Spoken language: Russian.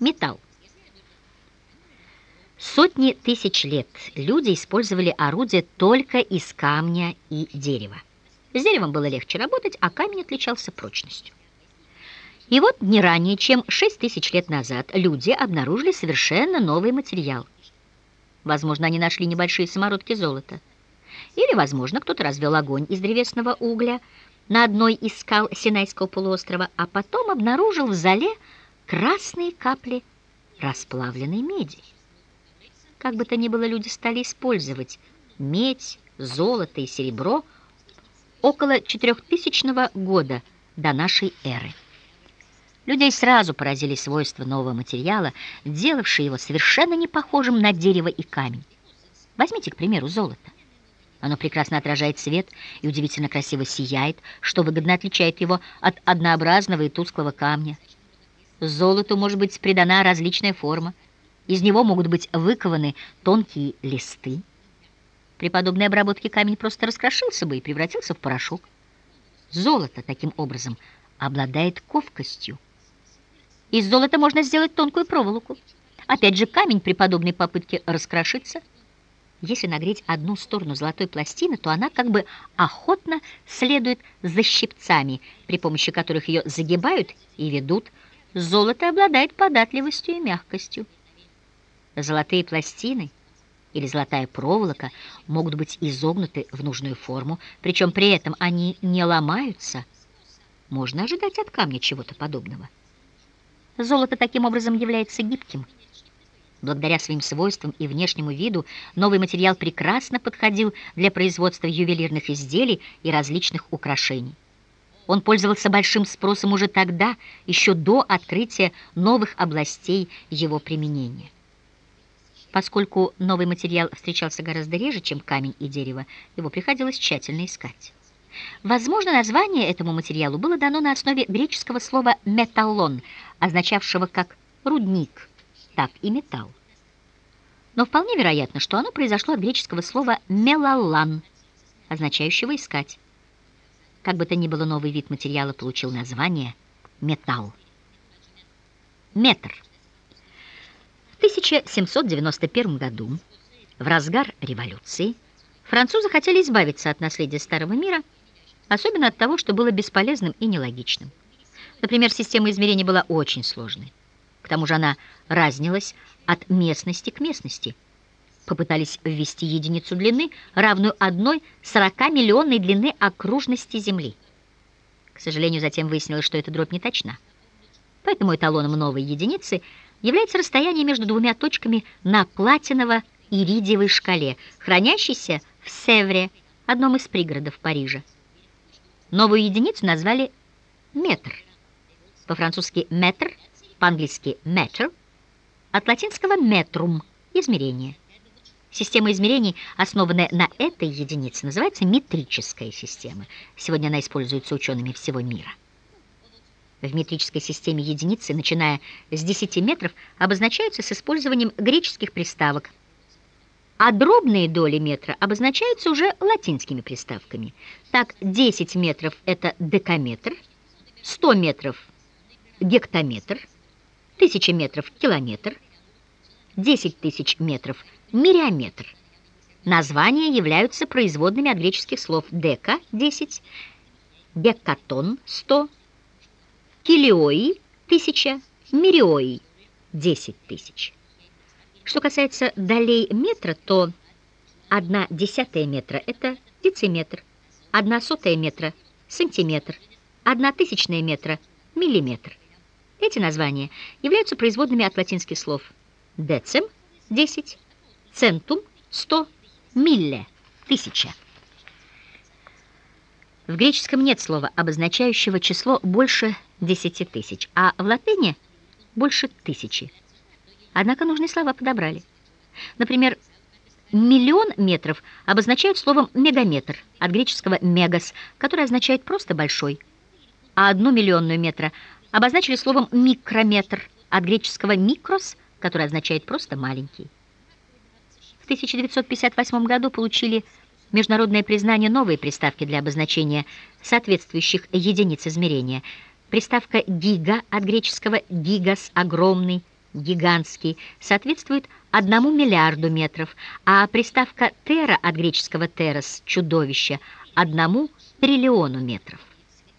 Металл. Сотни тысяч лет люди использовали орудия только из камня и дерева. С деревом было легче работать, а камень отличался прочностью. И вот не ранее, чем 6 тысяч лет назад, люди обнаружили совершенно новый материал. Возможно, они нашли небольшие самородки золота. Или, возможно, кто-то развел огонь из древесного угля на одной из скал Синайского полуострова, а потом обнаружил в зале красные капли расплавленной меди. Как бы то ни было, люди стали использовать медь, золото и серебро около 4000 года до нашей эры. Людей сразу поразили свойства нового материала, делавшие его совершенно не похожим на дерево и камень. Возьмите, к примеру, золото. Оно прекрасно отражает свет и удивительно красиво сияет, что выгодно отличает его от однообразного и тусклого камня. Золоту может быть придана различная форма. Из него могут быть выкованы тонкие листы. При подобной обработке камень просто раскрошился бы и превратился в порошок. Золото таким образом обладает ковкостью. Из золота можно сделать тонкую проволоку. Опять же, камень при подобной попытке раскрошится. Если нагреть одну сторону золотой пластины, то она как бы охотно следует за щипцами, при помощи которых ее загибают и ведут. Золото обладает податливостью и мягкостью. Золотые пластины или золотая проволока могут быть изогнуты в нужную форму, причем при этом они не ломаются. Можно ожидать от камня чего-то подобного. Золото таким образом является гибким. Благодаря своим свойствам и внешнему виду новый материал прекрасно подходил для производства ювелирных изделий и различных украшений. Он пользовался большим спросом уже тогда, еще до открытия новых областей его применения. Поскольку новый материал встречался гораздо реже, чем камень и дерево, его приходилось тщательно искать. Возможно, название этому материалу было дано на основе греческого слова «металлон», означавшего как «рудник», так и «металл». Но вполне вероятно, что оно произошло от греческого слова «мелаллан», означающего «искать». Как бы то ни было, новый вид материала получил название «металл». Метр. В 1791 году, в разгар революции, французы хотели избавиться от наследия Старого мира – особенно от того, что было бесполезным и нелогичным. Например, система измерения была очень сложной. К тому же она разнилась от местности к местности. Попытались ввести единицу длины, равную одной 40-миллионной длины окружности Земли. К сожалению, затем выяснилось, что эта дробь не точна. Поэтому эталоном новой единицы является расстояние между двумя точками на платиново-иридиевой шкале, хранящейся в Севре, одном из пригородов Парижа. Новую единицу назвали метр. По-французски метр, по-английски метр, от латинского метрум – измерение. Система измерений, основанная на этой единице, называется метрическая система. Сегодня она используется учеными всего мира. В метрической системе единицы, начиная с 10 метров, обозначаются с использованием греческих приставок а дробные доли метра обозначаются уже латинскими приставками. Так, 10 метров – это декаметр, 100 метров – гектометр, 1000 метров – километр, 10 тысяч метров – мириометр. Названия являются производными от греческих слов «дека» – 10, «гекатон» – 100, «килиои» – 1000, «мириои» – 10 тысяч. Что касается долей метра, то одна десятая метра – это дециметр, одна сотая метра – сантиметр, одна тысячная метра – миллиметр. Эти названия являются производными от латинских слов «децим» – 10, «центум» – 100, «милле» – 1000. В греческом нет слова, обозначающего число больше 10 тысяч, а в латыни – больше тысячи. Однако нужные слова подобрали. Например, миллион метров обозначают словом мегаметр, от греческого «мегас», который означает просто «большой», а одну миллионную метра обозначили словом микрометр, от греческого «микрос», который означает просто «маленький». В 1958 году получили международное признание новые приставки для обозначения соответствующих единиц измерения. Приставка «гига» от греческого «гигас» — «огромный», гигантский, соответствует одному миллиарду метров, а приставка «тера» от греческого «терос» — чудовище — одному триллиону метров.